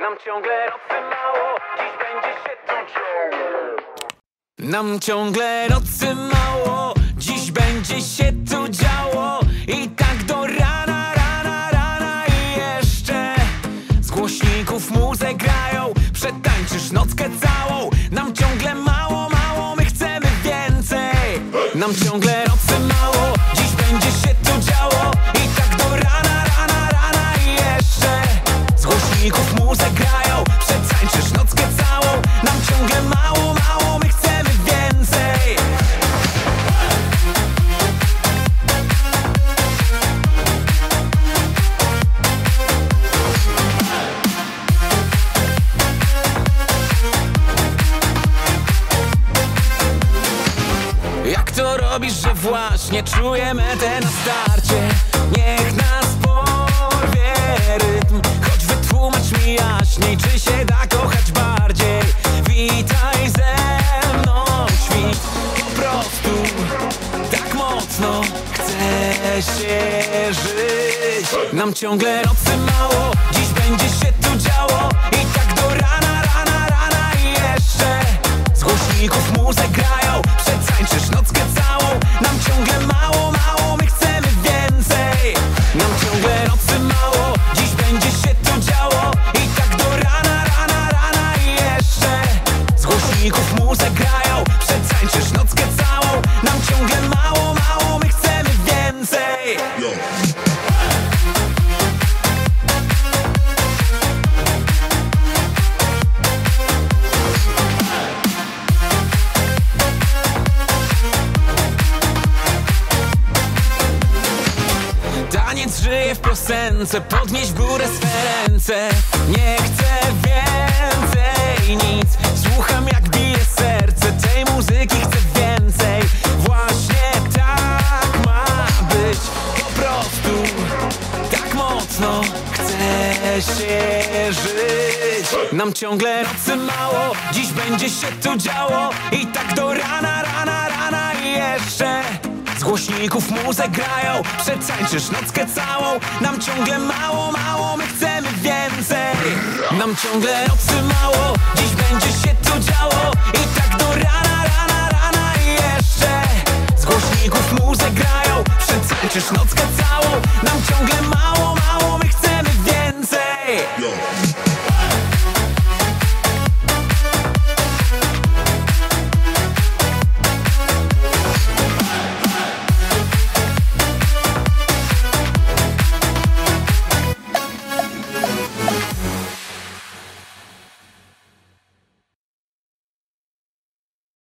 Nam ciągle nocy mało, dziś będzie się działo. Nam ciągle nocy mało, dziś będzie się tu działo. I tak do rana, rana, rana i jeszcze. Z głośników muzę grają, przetańczysz nockę całą. Nam ciągle mało, mało, my chcemy więcej. Nam ciągle Z głośników muzę grają, przetańczysz nockę całą. Nam ciągle mało, mało, my chcemy więcej. Jak to robisz, że właśnie czuję metę na starcie? Niech nas się żyć. Nam ciągle nocy mało, dziś będzie się tu działo. I tak do rana, rana, rana i jeszcze. Z głośników muzę grają Przetańczysz nockę całą. Nam ciągle mało, mało, my chcemy więcej. Nam ciągle nocy mało Dziś będzie się tu działo. I tak do rana, rana, rana i jeszcze. Z głośników muzę Taniec żyje w piosence, podnieś górę swe ręce. Nie chcę więcej nic. Słucham jak bije serce. Tej muzyki chcę więcej. Właśnie tak ma być. Po prostu tak mocno chcę się żyć. Nam ciągle nocy mało, dziś będzie się tu działo. I tak do rana, rana, rana i jeszcze z głośników muzę grają. Przetańczysz nockę całą. Nam ciągle mało, mało, my chcemy więcej. Nam ciągle nocy mało. Dziś będzie się tu działo. I tak do rana, rana, rana i jeszcze. Z głośników muzę grają. Przetańczysz nockę